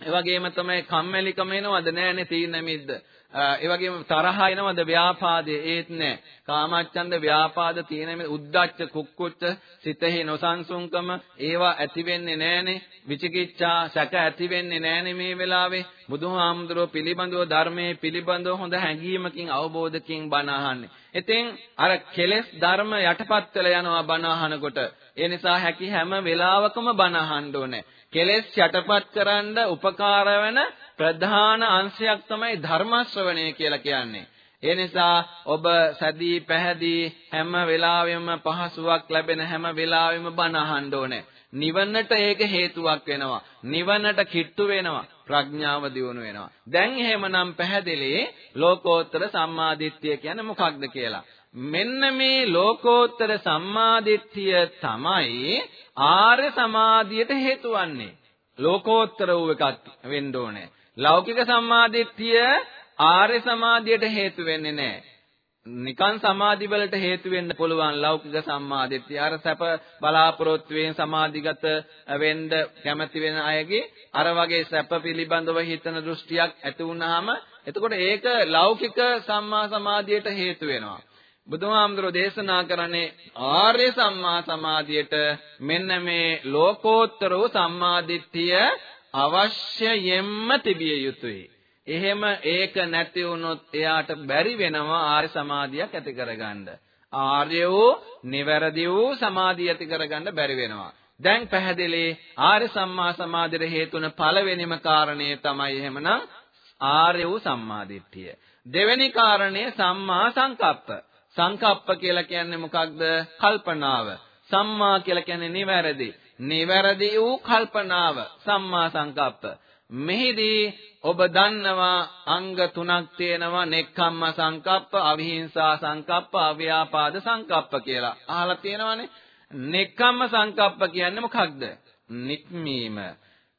ඒ වගේම තමයි කම්මැලිකම එනවද? නෑනේ තීන මිද්ද. ඒ වගේම තරහ එනවද ව්‍යාපාදයේ ඒත් නෑ. කාමච්ඡන්ද ව්‍යාපාද තියෙන මේ උද්දච්ච කුක්කුච්ච සිතෙහි නොසන්සුන්කම ඒවා ඇති වෙන්නේ නෑනේ. විචිකිච්ඡා සැක ඇති වෙන්නේ නෑනේ මේ වෙලාවේ. බුදුහාමුදුරුවෝ පිළිබඳව ධර්මයේ පිළිබඳව හොඳ හැඟීමකින් අවබෝධකින් බණ අහන්නේ. ඉතින් අර කෙලෙස් ධර්ම යටපත් වෙලා යනවා බණ අහනකොට. ඒ නිසා හැකි හැම වෙලාවකම බණ අහන්න ඕනේ. කෙලෙස් යටපත් කරන්න උපකාර වෙන ප්‍රධාන අංශයක් තමයි ධර්ම ශ්‍රවණය කියලා කියන්නේ. ඒ නිසා ඔබ සැදී පැහැදී හැම වෙලාවෙම පහසුවක් ලැබෙන හැම වෙලාවෙම බණ අහන්න ඕනේ. නිවනට ඒක හේතුවක් වෙනවා. නිවනට කිට්ටු වෙනවා. ප්‍රඥාව දියුණු වෙනවා. දැන් එහෙමනම් පැහැදිලි ලෝකෝත්තර සම්මාදිට්ඨිය කියන්නේ මොකක්ද කියලා. මෙන්න මේ ලෝකෝත්තර සම්මාදිට්ඨිය තමයි ආර්ය සමාධියට හේතු වන්නේ. ලෝකෝත්තර වූ එකක් වෙන්න ඕනේ. ලෞකික සම්මාදිට්ඨිය ආර්ය සමාධියට හේතු වෙන්නේ නැහැ. නිකන් සමාධි වලට හේතු වෙන්න පුළුවන් ලෞකික සම්මාදිට්ඨිය. අර සැප බලාපොරොත්තු වෙන සමාධිගත වෙන්න කැමති වෙන අයගේ අර වගේ සැප පිළිබඳව හිතන දෘෂ්ටියක් ඇති වුනහම එතකොට ඒක ලෞකික සම්මා සමාධියට හේතු වෙනවා. බුදුහාමුදුරෝ දේශනා කරන්නේ ආර්ය සම්මා සමාධියට මෙන්න මේ ලෝකෝත්තර වූ සම්මාදිට්ඨිය අවශ්‍යයෙන්ම තිබිය යුතුයි. එහෙම ඒක නැති වුණොත් එයාට බැරි වෙනවා ආර්ය සමාධියක් ඇති කරගන්න. ආර්ය වූ, නිවැරදි වූ සමාධිය ඇති කරගන්න බැරි වෙනවා. දැන් පැහැදිලි ආර්ය සම්මා සමාධියට හේතුන පළවෙනිම කාරණය තමයි එහෙමනම් ආර්ය වූ සම්මාදිට්ඨිය. දෙවෙනි කාරණය සම්මා සංකප්ප. සංකප්ප කියලා කියන්නේ මොකක්ද? කල්පනාව. සම්මා කියලා කියන්නේ නිවැරදි. නිවැරදි වූ කල්පනාව සම්මා සංකප්ප. මෙහිදී ඔබ දන්නවා අංග තුනක් තියෙනවා නෙක්ඛම්ම සංකප්ප, අවිහිංසා සංකප්ප, අව්‍යාපාද සංකප්ප කියලා. අහලා තියෙනවනේ. නෙක්ඛම්ම සංකප්ප කියන්නේ මොකක්ද? නික්මීම.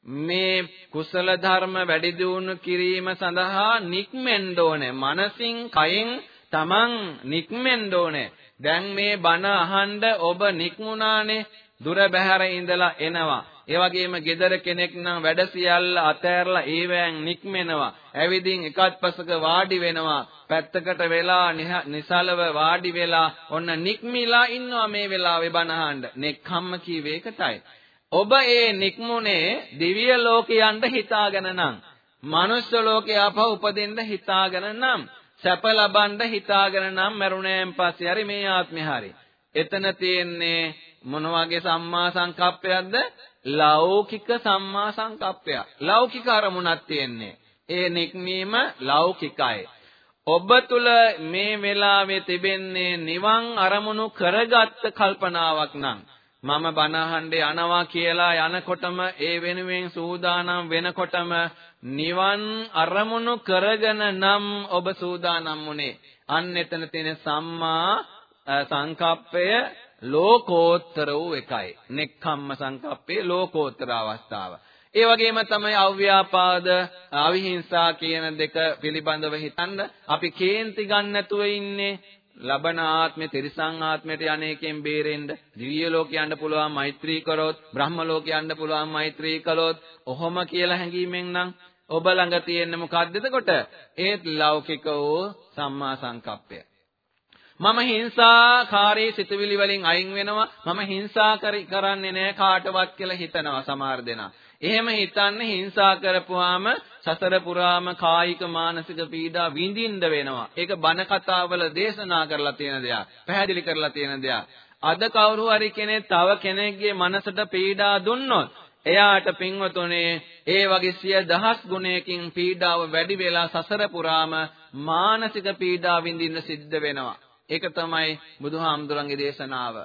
මේ කුසල ධර්ම වැඩි දියුණු කිරීම සඳහා නික්මෙන්න ඕනේ. මනසින්, කයෙන් තමන් නික්මෙන්න ඕනේ. දැන් මේ බණ අහන්න ඔබ නික්මුණානේ. දුර බැහැර ඉඳලා එනවා. ඒ වගේම gedara කෙනෙක් නම් වැඩ සියල්ල අතෑරලා ඒවැන් නික්මෙනවා. ඇවිදින් එකත්පසක වාඩි වෙනවා. පැත්තකට වෙලා නිසලව වාඩි වෙලා ඔන්න නික්මිලා ඉන්නවා මේ වෙලාවේ බණ අහන්න. නෙක්ඛම්ම කීවේ ඒකටයි. ඔබ ඒ නික්මුනේ දිව්‍ය ලෝකයන්ට හිතාගෙන නම් මනුෂ්‍ය ලෝකේ ආපහු උපදින්න හිතාගෙන නම් සැප ලබන්න හිතාගෙන නම් මරුණෑන් පස්සේ හරි මේ ආත්මේ හරි එතන තියෙන්නේ මොන වගේ සම්මා සංකප්පයක්ද? ලෞකික සම්මා සංකප්පයක්. ලෞකික අරමුණක් තියෙන්නේ. ඒ නික්මීම ලෞකිකයි. ඔබ තුල මේ වෙලාවේ තිබෙන්නේ නිවන් අරමුණු කරගත්ත කල්පනාවක් නම් මම බණ අහන්නේ යනවා කියලා යනකොටම ඒ වෙනුවෙන් සූදානම් වෙනකොටම නිවන් අරමුණු කරගෙන නම් ඔබ සූදානම් වුණේ අන්න එතන තියෙන සම්මා සංකප්පය ලෝකෝත්තර වූ එකයි. නෙක්ඛම්ම සංකප්පේ ලෝකෝත්තර අවස්ථාව. ඒ වගේම තමයි අව්‍යාපාද අවිහිංසා කියන දෙක පිළිබඳව හිතන්න අපි කේන්ති ගන්න නැතුව ඉන්නේ ලබන ආත්මේ තිරිසං ආත්මයට යන්නේකෙන් බේරෙන්න දිව්‍ය ලෝක යන්න පුළුවන් මෛත්‍රී කරොත් බ්‍රහ්ම ලෝක යන්න පුළුවන් මෛත්‍රී කළොත් ඔහොම කියලා හැඟීමෙන් නම් ඔබ ළඟ තියෙන්නේ මොකක්ද එතකොට ඒත් ලෞකික වූ සම්මා සංකප්පය මම හිංසාකාරී සිතුවිලි වලින් අයින් වෙනවා මම හිංසා කරන්නේ නැහැ කාටවත් කියලා හිතනවා සමහර දෙනා. එහෙම හිතන්නේ හිංසා කරපුවාම සසර පුරාම කායික මානසික පීඩා විඳින්න වෙනවා. ඒක බණ කතාවල දේශනා කරලා තියෙන දෙයක්. පැහැදිලි කරලා තියෙන දෙයක්. අද කවුරු හරි කෙනෙක් තව කෙනෙක්ගේ මනසට පීඩා දුන්නොත් එයාට පින්වතුනේ ඒ වගේ සිය දහස් ගුණයකින් පීඩාව වැඩි වෙලා සසර පුරාම මානසික පීඩා විඳින්න සිද්ධ වෙනවා. ඒක තමයි බුදුහාමුදුරන්ගේ දේශනාව.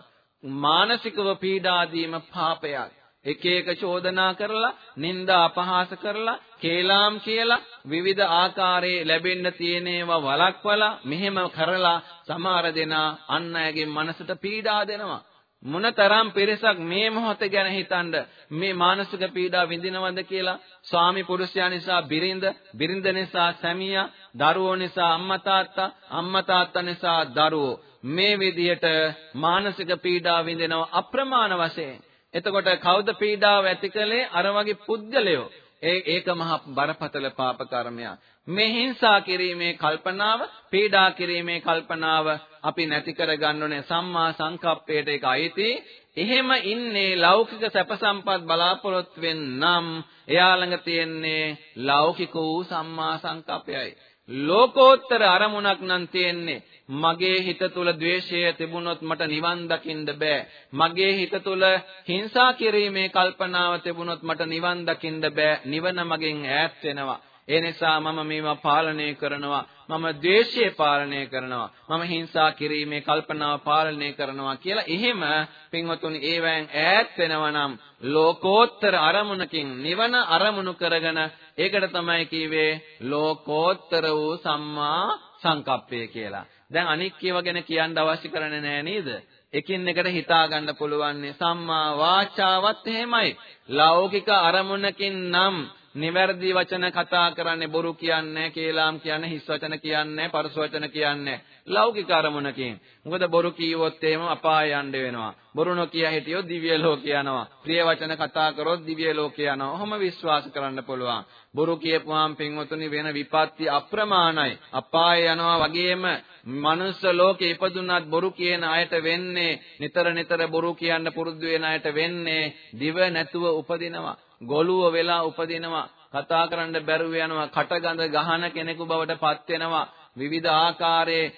මානසිකව පීඩා දීම පාපයක්. එක එක චෝදනා කරලා, නිନ୍ଦා අපහාස කරලා, කේලාම් කියලා විවිධ ආකාරයේ ලැබෙන්න තියෙන ඒවා වළක්වලා මෙහෙම කරලා සමහර දෙනා අන් අයගේ මනසට පීඩා දෙනවා. මොනතරම් පිරිසක් මේ මොහොත ගැන හිතනද? මේ මානසික පීඩා විඳිනවද කියලා? ස්වාමි පුරුෂයා නිසා බිරිඳ බිරිඳ නිසා සැමියා දරුවෝ නිසා අම්මා තාත්තා අම්මා තාත්තා නිසා දරුවෝ. මේ විදිහට මානසික පීඩා විඳිනව අප්‍රමාණ වශයෙන්. එතකොට කවුද පීඩාව ඇති කළේ? අර වගේ පුද්ගලයෝ. ඒ ඒක මහ බරපතල පාප කර්මයක් මේ හිංසා කිරීමේ කල්පනාව පීඩා කිරීමේ කල්පනාව අපි නැති කරගන්න ඕනේ සම්මා සංකප්පයට ඒක අයිති. එහෙම ඉන්නේ ලෞකික සැප සම්පත් බලාපොරොත්තු වෙන්නම් එයා ළඟ තියෙන්නේ ලෞකික වූ සම්මා සංකප්පයයි. ලෝකෝත්තර අරමුණක් නම් තියෙන්නේ. මගේ හිත තුල द्वේෂය තිබුණොත් මට නිවන් දකින්න බෑ. මගේ හිත තුල හිංසා කිරීමේ කල්පනාව තිබුණොත් මට නිවන් දකින්න බෑ. නිවන මගෙන් ඈත් වෙනවා. ඒ නිසා මම මේවා පාලනය කරනවා. මම ද්වේෂය පාලනය කරනවා. මම හිංසා කිරීමේ කල්පනාව පාලනය කරනවා කියලා. එහෙම පින්වතුනි ඒවෙන් ඈත් වෙනවා නම් ලෝකෝත්තර අරමුණකින් නිවන අරමුණු කරගෙන ඒකට තමයි කියවේ ලෝකෝත්තර වූ සම්මා සංකප්පය කියලා. දැන් අනික් ඒවා ගැන කියන්න අවශ්‍ය කරන්නේ නැහැ නේද? එකින් එකට හිතා ගන්න පුළුවන් සම්මා වාචාවත් එහෙමයි. ලෞකික අරමුණකින් නම් නිවැරදි වචන කතා කරන්නේ බොරු කියන්නේ, කේලාම් කියන්නේ, හිස් වචන කියන්නේ, පරස වචන කියන්නේ. ලෞකික අරමුණකින්. මොකද බොරු කීවොත් එහෙම අපාය යන්න වෙනවා. බොරු නොකිය හිටියොත් දිව්‍ය ලෝකේ යනවා. ප්‍රිය වචන කතා කරොත් දිව්‍ය ලෝකේ යනවා. ඔහොම විශ්වාස කරන්න පුළුවන්. බොරු කියපුවාම පින්වතුනි වෙන විපත්ති අප්‍රමාණයි. අපාය යනවා වගේම මනුස්ස ලෝකේ ඉපදුනත් බොරු කියන අයට වෙන්නේ නිතර නිතර බොරු කියන්න පුරුදු වෙන අයට වෙන්නේ දිව නැතුව උපදිනවා. ගොළුව වෙලා උපදිනවා. කතා කරන්න බැරුව යනවා. කටගඳ ගහන කෙනෙකු බවට පත් වෙනවා. විවිධ ආකාරයේ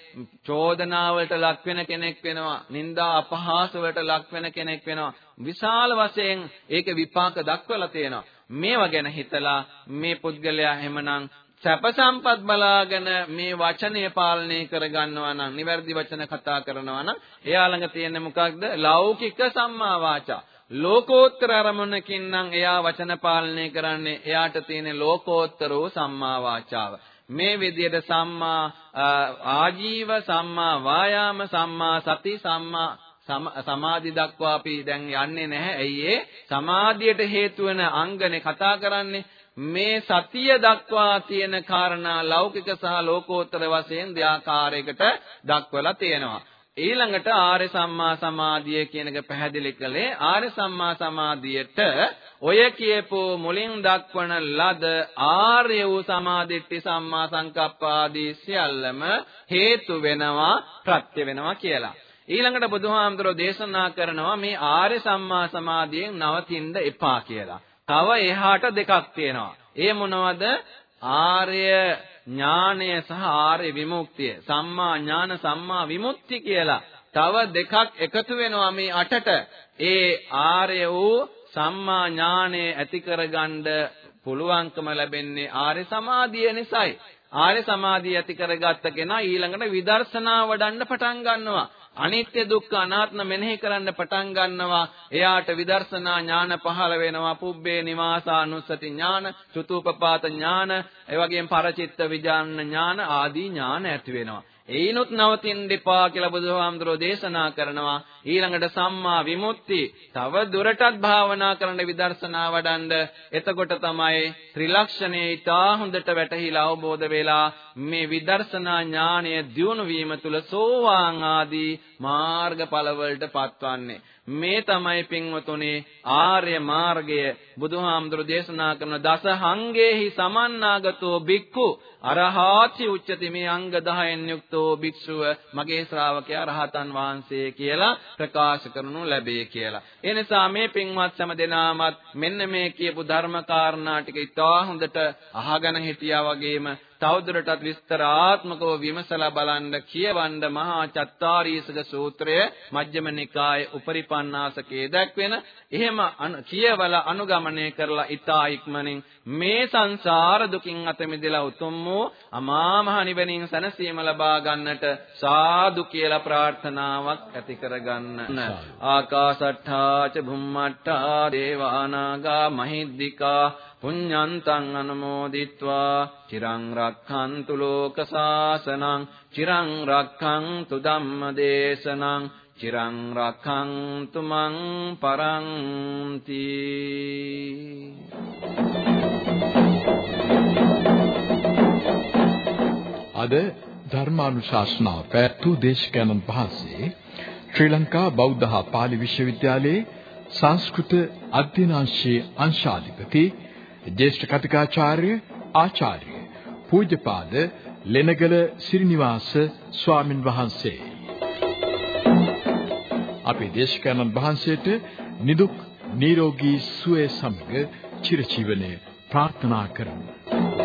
චෝදනාවලට ලක් වෙන කෙනෙක් වෙනවා නිന്ദා අපහාස වලට ලක් වෙන කෙනෙක් වෙනවා විශාල වශයෙන් ඒක විපාක දක්වලා තියෙනවා මේවා ගැන හිතලා මේ පුද්ගලයා එහෙමනම් සැප සම්පත් බලාගෙන මේ වචනය පාලනය කරගන්නවා නම් නිවැරදි වචන කතා කරනවා නම් එයා ළඟ තියෙන්නේ මොකක්ද ලෞකික සම්මා වාචා ලෝකෝත්තර අරමුණකින් නම් එයා වචන පාලනය කරන්නේ එයාට තියෙන ලෝකෝත්තර වූ සම්මා වාචාව මේ විදිහට සම්මා ආජීව සම්මා වායාම සම්මා සති සම්මා සමාධි දක්වා අපි දැන් යන්නේ නැහැ. ඇයි ඒ? සමාධියට හේතු වෙන අංගනේ කතා කරන්නේ. මේ සතිය දක්වා තියෙන කාරණා ලෞකික සහ ලෝකෝත්තර වශයෙන් දෙආකාරයකට දක්වලා තියෙනවා. ඊළඟට ආර්ය සම්මා සමාධිය කියන එක පැහැදිලි කළේ ආර්ය සම්මා සමාධියට ඔය කියපු මුලින් දක්වන ලද ආර්ය වූ සමාධිත්‍ය සම්මා සංකප්ප ආදී සියල්ලම හේතු වෙනවා ප්‍රත්‍ය වෙනවා කියලා. ඊළඟට බුදුහාමුදුරෝ දේශනා කරනවා මේ ආර්ය සම්මා සමාධියෙන් නවතින්න එපා කියලා. තව එහාට දෙකක් තියෙනවා. ඒ මොනවද? ආර්ය ඥානය සහ ආර්ය විමුක්තිය. සම්මා ඥාන සම්මා විමුක්ති කියලා. තව දෙකක් එකතු වෙනවා මේ අටට. ඒ ආර්ය වූ සම්මා ඥානය ඇති කරගන්න පුළුවන්කම ලැබෙන්නේ ආර්ය සමාධිය නිසායි. ආර්ය සමාධිය ඇති කරගත්ත කෙනා ඊළඟට විදර්ශනා වඩන්න පටන් ගන්නවා. අනිත්‍ය දුක්ඛ අනාත්ම මෙනෙහි කරන්න පටන් ගන්නවා. එයාට විදර්ශනා ඥාන පහළ වෙනවා. පුබ්බේ නිවාසානුස්සති ඥාන චුතුපපාත ඥාන ඒ වගේම පරචිත්ත විඥාන ඥාන ආදී ඥාන ඇති වෙනවා. ඒනොත් නවතින්න එපා කියලා බුදුහාමුදුරෝ දේශනා කරනවා. ඊළඟට සම්මා විමුක්ති. තව දුරටත් භාවනා කරන්න විදර්ශනා වඩන්ඩ. එතකොට තමයි ත්‍රිලක්ෂණේ ඊටා හොඳට වැටහිලා අවබෝධ වෙලා මේ විදර්ශනා ඥානය දියුණු වීම තුල සෝවාන් ආදී මාර්ගඵල වලට පත්වන්නේ. මේ තමයි පින්වතුනි ආර්ය මාර්ගය. බුදුහාමුදුරු දේශනා කරන දස හංගේහි සමන්නාගතෝ බික්ඛු අරහාති උච්චති මේ අංග 10න් යුක්තෝ භික්ෂුව. මගේ ශ්‍රාවකයා රහතන් වහන්සේ කියලා ප්‍රකාශ කරනු ලැබේ කියලා. ඒ නිසා මේ පින්වත් සෑම දෙනාමත් මෙන්න මේ කියපු ධර්ම කාරණා ටික ඉතා හොඳට අහගෙන හිටියා වගේම තවදුරටත් විස්තරාත්මකව විමසලා බලන්න කියවන්න මහා චත්තාරීසක සූත්‍රය මජ්ක්‍ධිම නිකායේ උපරිපන්නාසකේ දැක්වෙන එහෙම කියවලා අනුගමනය කරලා ඊතා ඉක්මනින් මේ සංසාර දුකින් අත මිදලා උතුම් වූ අමා මහ නිවනින් සැනසීම ලබා ගන්නට සාදු කියලා ප්‍රාර්ථනාවක් ඇති කරගන්න. ආකාසට්ඨා ච භුම්මට්ඨා දේවානාගා මහිද්దికා පුඤ්ඤන්තං අනුමෝදිත්වා චිරං රක්ඛන්තු ලෝක සාසනං චිරං රක්ඛන්තු ධම්ම දේශනං චිරං රක්ඛන්තු මං පරන්ති. අද ධර්මානුශාසනාව පැවැත්වූ දේශකයන්න් වහන්සේ ශ්‍රී ලංකා බෞද්ධ හා පාලි විශ්වවිද්‍යාලයේ සංස්කෘත අධ්‍යනාංශයේ අංශාධිපති ජේෂ්ඨ කතිකාචාර්ය ආචාර්ය පූජ්‍යපාද ලෙනගල සිරිනිවාස ස්වාමින් වහන්සේ. අපේ දේශකයන්න් වහන්සේට නිදුක් නිරෝගී සුවය සමග චිරජීවනයේ ප්‍රාර්ථනා කරමු.